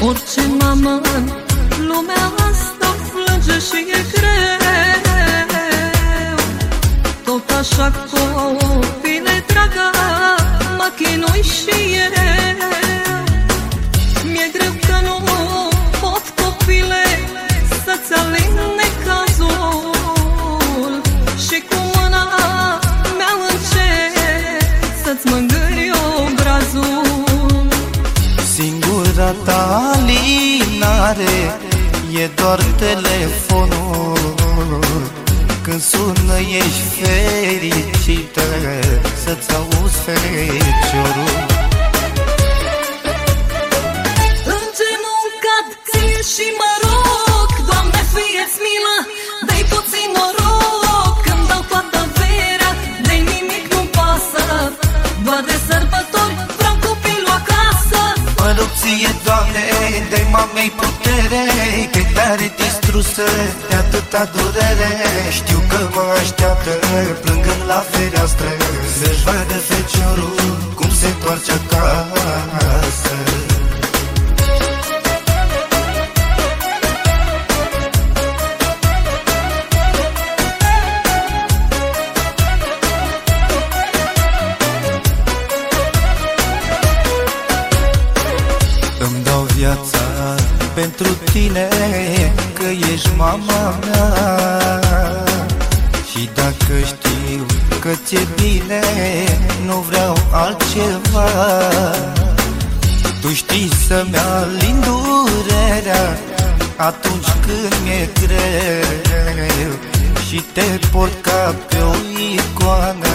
Orice mamă în lumea asta plânge și e greu. Tot așa copile dragă mă chinui și eu. Mi-e greu alinare E doar telefonul. Când sună ești fericită Să-ți auzi feciorul putere Că tare distrusă de atâta durere. Știu că mă așteaptă plângând la fereastră Să-și vadă feciorul cum se întoarce acasă. Îmi dau viața pentru tine Că ești mama mea. Și dacă știu că ți-e bine Nu vreau altceva. Tu știi să-mi alin durerea Atunci când mi-e greu. Și te port ca pe o icoană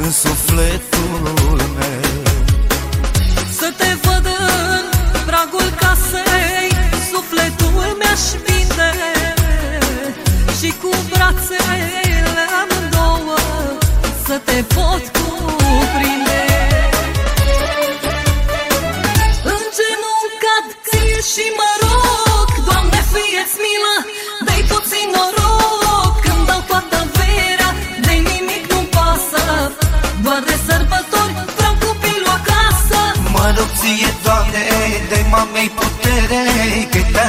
În sufletul meu brațele amândouă Să te pot cuprinde. În genunchi cad ție și mă rog Doamne, fie-ți milă, dai puțin noroc. Când dau toată averea, de nimic nu-mi pasă. Doar de sărbători vreau copilul acasă. Mă rog ție, Doamne, de mamei putere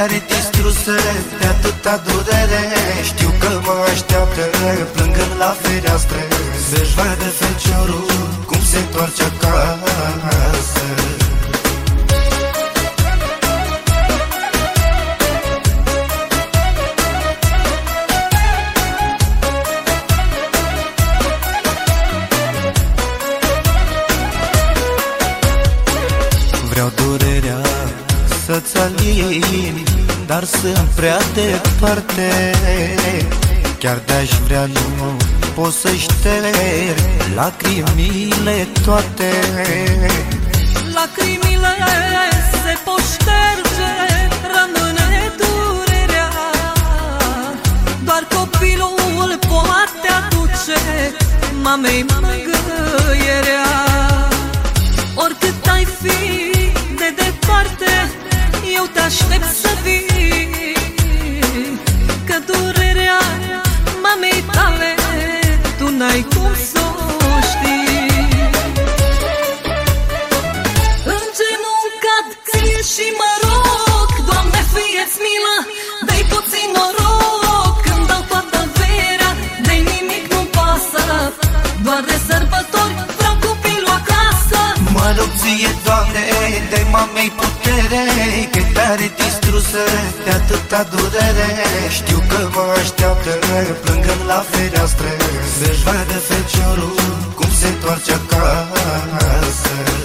Că tare distrusă de atâta durere. Știu că mă așteaptă plângând la fereastră. Să-și vadă feciorul cum se întoarce acasă. Vreau durerea să-ți alin Dar sunt prea departe. Chiar de-aș vrea nu pot să șterg Lacrimile toate. Lacrimile se pot șterge, rămâne durerea. Doar copilul poate aduce mamei mângâierea și mă rog Doamne, fie-ți milă, dai puțin noroc. Când dau toată averea, de nimic nu-mi pasă. Doar de sărbători vreau copilul acasă. Mă rog ție, Doamne, de mamei putere Că tare distrusă de atâta durere. Știu că mă așteaptă plângând la fereastră. Să-și vadă feciorul cum se întoarce acasă